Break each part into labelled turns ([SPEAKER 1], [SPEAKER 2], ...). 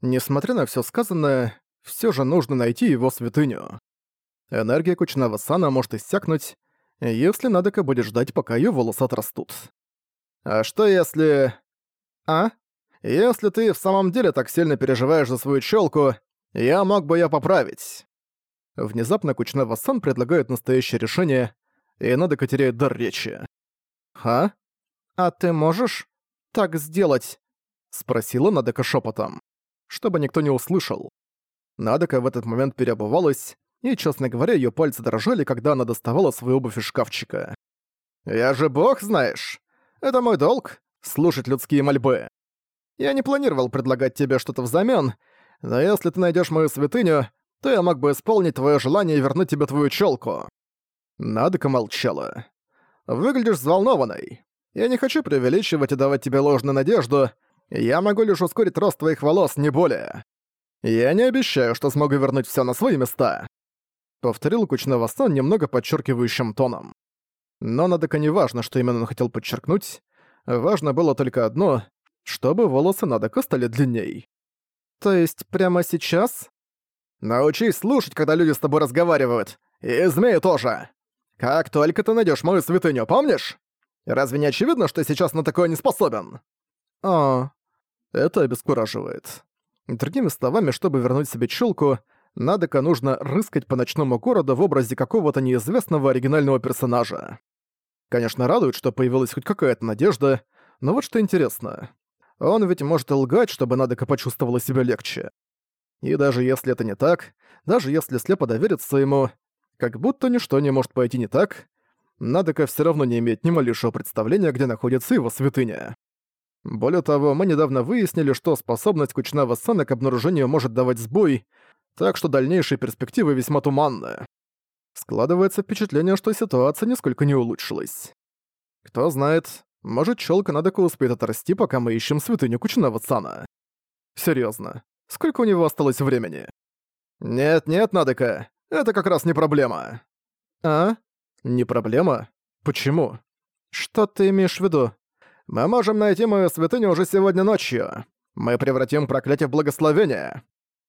[SPEAKER 1] Несмотря на все сказанное, все же нужно найти его святыню. Энергия Кучнава-сана может иссякнуть, если Надека будет ждать, пока ее волосы отрастут. А что если... А? Если ты в самом деле так сильно переживаешь за свою челку, я мог бы её поправить. Внезапно Кучнава-сан предлагает настоящее решение, и Надека теряет дар речи. «А? А ты можешь так сделать?» — спросила Надека шепотом, чтобы никто не услышал. Надека в этот момент переобувалась, и, честно говоря, ее пальцы дрожали, когда она доставала свою обувь из шкафчика. «Я же бог, знаешь! Это мой долг — слушать людские мольбы. Я не планировал предлагать тебе что-то взамен, но если ты найдешь мою святыню, то я мог бы исполнить твое желание и вернуть тебе твою челку». Надека молчала. «Выглядишь взволнованной. Я не хочу преувеличивать и давать тебе ложную надежду. Я могу лишь ускорить рост твоих волос, не более. Я не обещаю, что смогу вернуть все на свои места повторил Кучнава-сан немного подчеркивающим тоном. Но Надека не важно, что именно он хотел подчеркнуть. Важно было только одно, чтобы волосы Надека стали длинней. «То есть прямо сейчас?» «Научись слушать, когда люди с тобой разговаривают. И змеи тоже. Как только ты найдешь мою святыню, помнишь? Разве не очевидно, что сейчас на такое не способен?» «О, это обескураживает». Другими словами, чтобы вернуть себе чулку, Надека нужно рыскать по ночному городу в образе какого-то неизвестного оригинального персонажа. Конечно, радует, что появилась хоть какая-то надежда, но вот что интересно. Он ведь может лгать, чтобы Надека почувствовала себя легче. И даже если это не так, даже если слепо довериться ему, как будто ничто не может пойти не так, Надека все равно не имеет ни малейшего представления, где находится его святыня. Более того, мы недавно выяснили, что способность Кучнава Сана к обнаружению может давать сбой, так что дальнейшие перспективы весьма туманны. Складывается впечатление, что ситуация нисколько не улучшилась. Кто знает, может, челка Надека успеет отрасти, пока мы ищем святыню Кучинава Цана. Серьезно, сколько у него осталось времени? Нет-нет, Надека, это как раз не проблема. А? Не проблема? Почему? Что ты имеешь в виду? Мы можем найти мою святыню уже сегодня ночью. Мы превратим проклятие в благословение.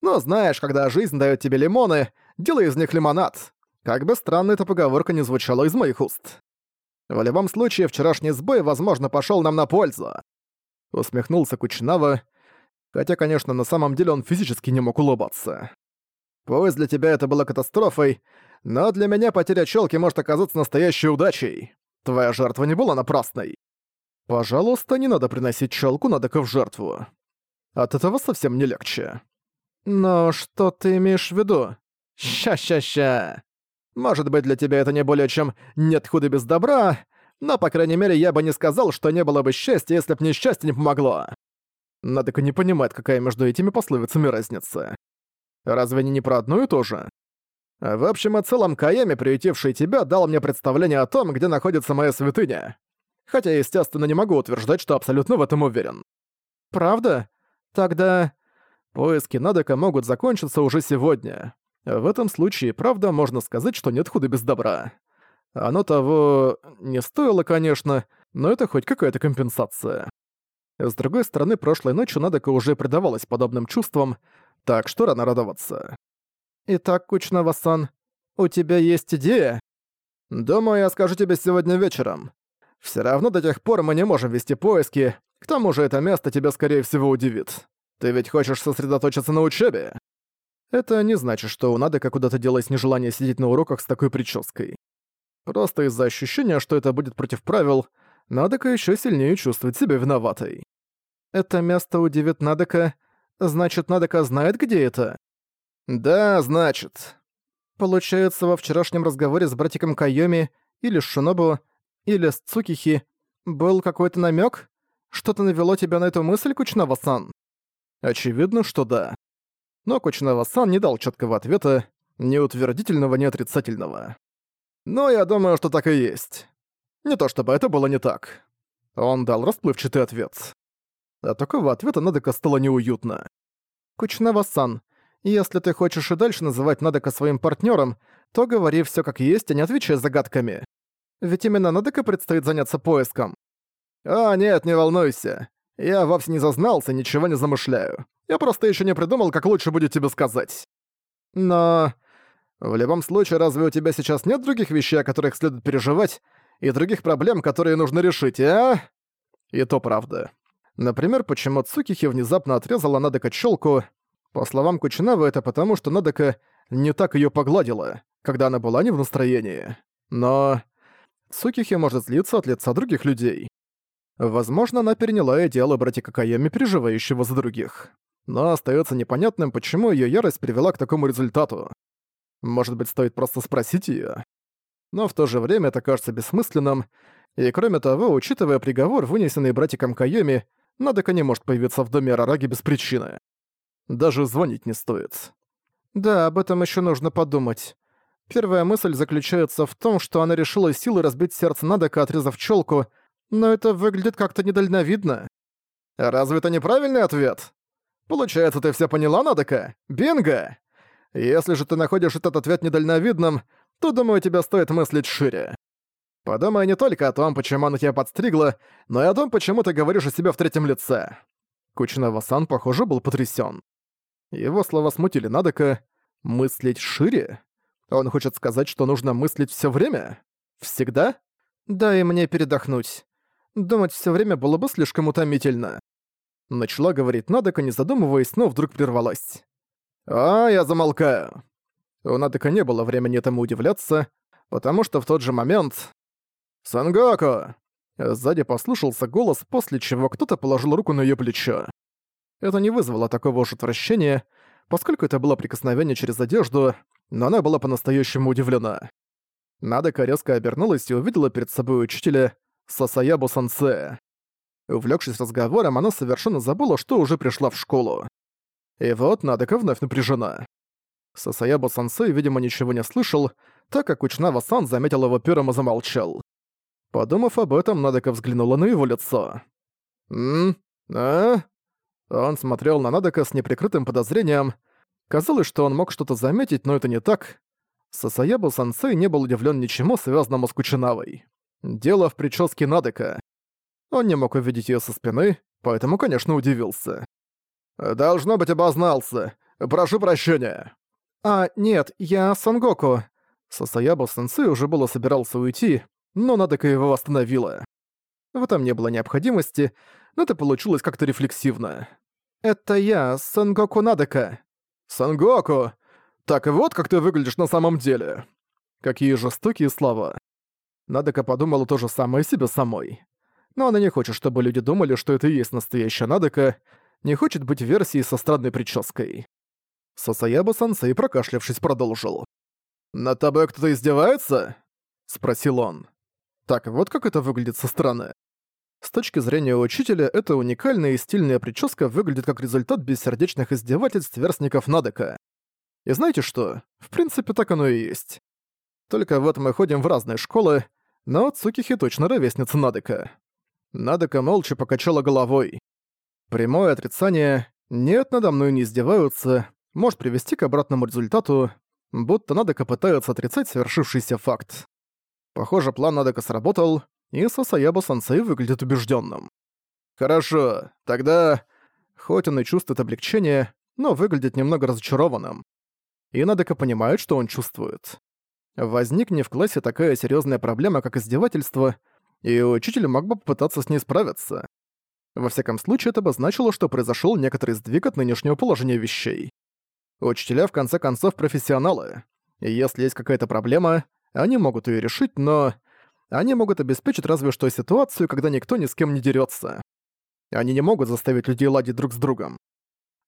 [SPEAKER 1] Но знаешь, когда жизнь дает тебе лимоны, делай из них лимонад. Как бы странно эта поговорка не звучала из моих уст. В любом случае, вчерашний сбой, возможно, пошел нам на пользу. Усмехнулся Кучнава, хотя, конечно, на самом деле он физически не мог улыбаться. Пусть для тебя это было катастрофой, но для меня потеря челки может оказаться настоящей удачей. Твоя жертва не была напрасной. Пожалуйста, не надо приносить челку Надека в жертву. От этого совсем не легче. «Но что ты имеешь в виду?» «Ща-ща-ща. Может быть, для тебя это не более чем «нет худа без добра», но, по крайней мере, я бы не сказал, что не было бы счастья, если б несчастье не помогло. Надо-ка не понимать, какая между этими пословицами разница. Разве они не про одно и то же? В общем и целом, Каями, приютивший тебя, дал мне представление о том, где находится моя святыня. Хотя, естественно, не могу утверждать, что абсолютно в этом уверен. Правда? Тогда... Поиски Надека могут закончиться уже сегодня. В этом случае, правда, можно сказать, что нет худа без добра. Оно того не стоило, конечно, но это хоть какая-то компенсация. С другой стороны, прошлой ночью Надека уже предавалась подобным чувствам, так что рано радоваться. «Итак, Кучнава-сан, у тебя есть идея?» «Думаю, я скажу тебе сегодня вечером. Все равно до тех пор мы не можем вести поиски, к тому же это место тебя, скорее всего, удивит. Ты ведь хочешь сосредоточиться на учебе? Это не значит, что у Надека куда-то делось нежелание сидеть на уроках с такой прической. Просто из-за ощущения, что это будет против правил, Надека еще сильнее чувствует себя виноватой. Это место удивит Надека, значит, Надека знает, где это? Да, значит. Получается, во вчерашнем разговоре с братиком Кайоми или Шинобу, или с Цукихи был какой-то намек? Что-то навело тебя на эту мысль, Кучнава-сан? Очевидно, что да. Но Кучнава-сан не дал четкого ответа, ни утвердительного, ни отрицательного. Но я думаю, что так и есть. Не то чтобы это было не так. Он дал расплывчатый ответ. От такого ответа Надека стало неуютно. Кучнава-сан, если ты хочешь и дальше называть Надека своим партнером, то говори все как есть, а не отвечай загадками. Ведь именно Надека предстоит заняться поиском. А, нет, не волнуйся. Я вовсе не зазнался, ничего не замышляю. Я просто еще не придумал, как лучше будет тебе сказать. Но... В любом случае, разве у тебя сейчас нет других вещей, о которых следует переживать, и других проблем, которые нужно решить, а? И то правда. Например, почему Цукихи внезапно отрезала Надека челку. По словам Кучинавы, это потому, что Надека не так ее погладила, когда она была не в настроении. Но... Цукихи может злиться от лица других людей. Возможно, она переняла идеалы братика Кайоми, переживающего за других. Но остается непонятным, почему ее ярость привела к такому результату. Может быть, стоит просто спросить ее. Но в то же время это кажется бессмысленным, и кроме того, учитывая приговор, вынесенный братиком Кайоми, Надека не может появиться в доме Арараги без причины. Даже звонить не стоит. Да, об этом еще нужно подумать. Первая мысль заключается в том, что она решила силой разбить сердце Надека, отрезав челку, но это выглядит как-то недальновидно. Разве это неправильный ответ? Получается, ты все поняла, Надека? Бинго! Если же ты находишь этот ответ недальновидным, то, думаю, тебе стоит мыслить шире. Подумай не только о том, почему она тебя подстригла, но и о том, почему ты говоришь о себе в третьем лице. Кучинава-сан, похоже, был потрясен. Его слова смутили Надека. «Мыслить шире?» Он хочет сказать, что нужно мыслить все время? Всегда? Дай мне передохнуть. Думать все время было бы слишком утомительно. Начала говорить Надека, не задумываясь, но вдруг прервалась. «А, я замолкаю». У Надека не было времени этому удивляться, потому что в тот же момент... «Сангоку!» Сзади послушался голос, после чего кто-то положил руку на её плечо. Это не вызвало такого уж отвращения, поскольку это было прикосновение через одежду, но она была по-настоящему удивлена. Надека резко обернулась и увидела перед собой учителя Сасаябу Сансея. Увлёкшись разговором, она совершенно забыла, что уже пришла в школу. И вот Надека вновь напряжена. Сасаябу Сансей, видимо, ничего не слышал, так как Учнава-сан заметил его первым и замолчал. Подумав об этом, Надека взглянула на его лицо. «М? А?» Он смотрел на Надека с неприкрытым подозрением, Казалось, что он мог что-то заметить, но это не так. Сасаябу Сансей не был удивлен ничему, связанному с Кучинавой. Дело в прическе Надека. Он не мог увидеть ее со спины, поэтому, конечно, удивился. «Должно быть, обознался. Прошу прощения». «А, нет, я Сангоку». Сасаябу Сенсей уже было собирался уйти, но Надека его остановила. В этом не было необходимости, но это получилось как-то рефлексивно. «Это я, Сангоку Надека». «Сангоку! Так вот как ты выглядишь на самом деле!» Какие жестокие слова. Надека подумала то же самое себе самой. Но она не хочет, чтобы люди думали, что это и есть настоящая Надека, не хочет быть версией со странной прической. Сасаяба-сансей, прокашлявшись, продолжил. «Над тобой кто-то издевается?» — спросил он. Так вот как это выглядит со стороны. С точки зрения учителя, эта уникальная и стильная прическа выглядит как результат бессердечных издевательств сверстников Надека. И знаете что? В принципе, так оно и есть. Только вот мы ходим в разные школы, но Цукихи точно ровесница Надека. Надека молча покачала головой. Прямое отрицание «нет, надо мной не издеваются» может привести к обратному результату, будто Надека пытается отрицать совершившийся факт. Похоже, план Надека сработал, и Сасаяба Сансей выглядит убежденным. «Хорошо, тогда...» Хоть он и чувствует облегчение, но выглядит немного разочарованным. И Надека понимает, что он чувствует. Возникне в классе такая серьезная проблема, как издевательство, и учитель мог бы попытаться с ней справиться. Во всяком случае, это бы значило, что произошел некоторый сдвиг от нынешнего положения вещей. Учителя, в конце концов, профессионалы. И если есть какая-то проблема, они могут ее решить, но они могут обеспечить разве что ситуацию, когда никто ни с кем не дерется. Они не могут заставить людей ладить друг с другом.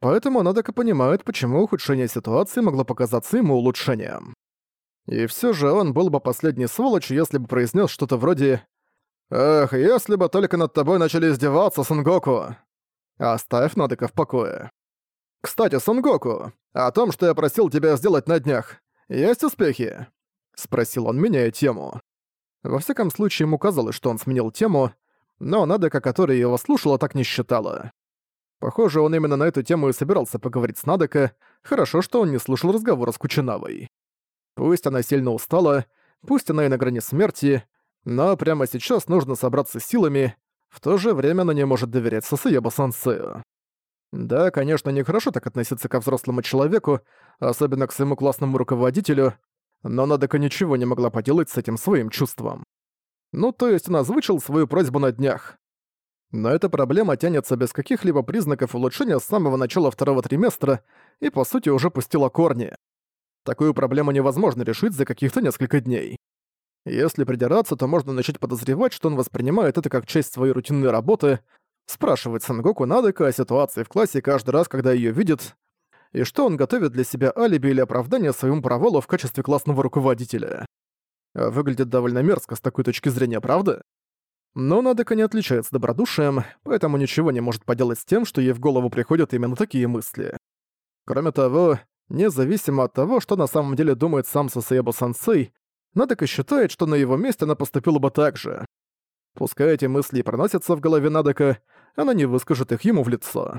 [SPEAKER 1] Поэтому Надека понимает, почему ухудшение ситуации могло показаться ему улучшением. И все же он был бы последней сволочью, если бы произнес что-то вроде «Эх, если бы только над тобой начали издеваться, Сангоку!» Оставь Надека в покое. «Кстати, Сангоку, о том, что я просил тебя сделать на днях, есть успехи?» Спросил он, меняя тему. Во всяком случае, ему казалось, что он сменил тему, но Надека, которая его слушала, так не считала. Похоже, он именно на эту тему и собирался поговорить с Надека, хорошо, что он не слушал разговора с Кучинавой. Пусть она сильно устала, пусть она и на грани смерти, но прямо сейчас нужно собраться силами, в то же время она не может доверять Сасаеба Сансею. Да, конечно, нехорошо так относиться ко взрослому человеку, особенно к своему классному руководителю, но Надека ничего не могла поделать с этим своим чувством. Ну, то есть он озвучил свою просьбу на днях. Но эта проблема тянется без каких-либо признаков улучшения с самого начала второго триместра и, по сути, уже пустила корни. Такую проблему невозможно решить за каких-то несколько дней. Если придираться, то можно начать подозревать, что он воспринимает это как часть своей рутинной работы, спрашивать Сангоку Надека о ситуации в классе каждый раз, когда её видит, и что он готовит для себя алиби или оправдание своему провалу в качестве классного руководителя. Выглядит довольно мерзко с такой точки зрения, правда? Но Надека не отличается добродушием, поэтому ничего не может поделать с тем, что ей в голову приходят именно такие мысли. Кроме того, независимо от того, что на самом деле думает сам Сасаебо-сансей, Надека считает, что на его месте она поступила бы так же. Пускай эти мысли и проносятся в голове Надека, она не выскажет их ему в лицо.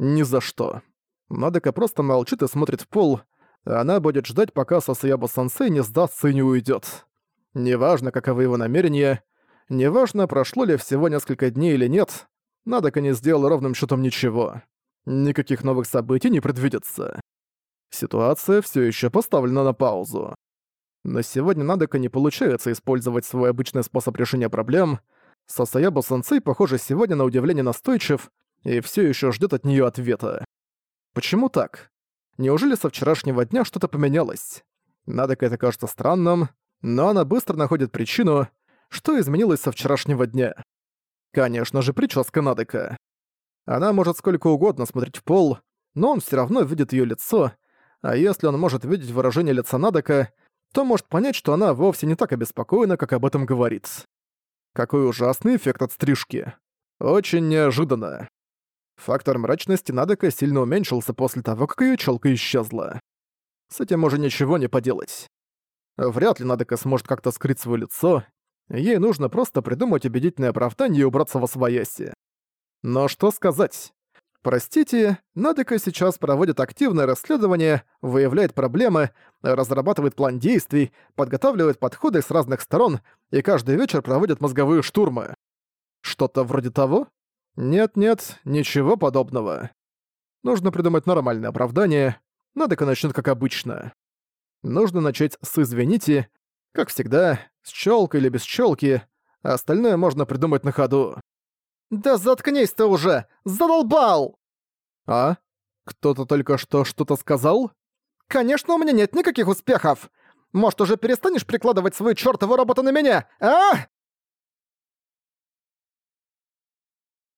[SPEAKER 1] Ни за что. Надека просто молчит и смотрит в пол, а она будет ждать, пока Сасаябо-сансей не сдастся и не уйдет. Неважно, каковы его намерения, неважно, прошло ли всего несколько дней или нет, Надека не сделал ровным счетом ничего. Никаких новых событий не предвидится. Ситуация все еще поставлена на паузу. Но сегодня Надека не получается использовать свой обычный способ решения проблем. Сасаябо-сенсей, похоже, сегодня на удивление настойчив и все еще ждет от нее ответа. Почему так? Неужели со вчерашнего дня что-то поменялось? Надека это кажется странным, но она быстро находит причину, что изменилось со вчерашнего дня. Конечно же, прическа Надека. Она может сколько угодно смотреть в пол, но он все равно видит ее лицо, а если он может видеть выражение лица Надека, то может понять, что она вовсе не так обеспокоена, как об этом говорит. Какой ужасный эффект от стрижки. Очень неожиданно. Фактор мрачности Надека сильно уменьшился после того, как её чёлка исчезла. С этим уже ничего не поделать. Вряд ли Надека сможет как-то скрыть своё лицо. Ей нужно просто придумать убедительное оправдание и убраться во свояси. Но что сказать? Простите, Надека сейчас проводит активное расследование, выявляет проблемы, разрабатывает план действий, подготавливает подходы с разных сторон и каждый вечер проводит мозговые штурмы. Что-то вроде того? Нет-нет, ничего подобного. Нужно придумать нормальное оправдание. Надека начнет как обычно. Нужно начать с «извините», как всегда, с челкой или без челки, а остальное можно придумать на ходу.
[SPEAKER 2] «Да заткнись ты уже! Задолбал!»
[SPEAKER 1] «А? Кто-то только что что-то сказал?»
[SPEAKER 2] «Конечно, у меня нет никаких успехов! Может, уже перестанешь прикладывать свою чёртову работу на меня, а?»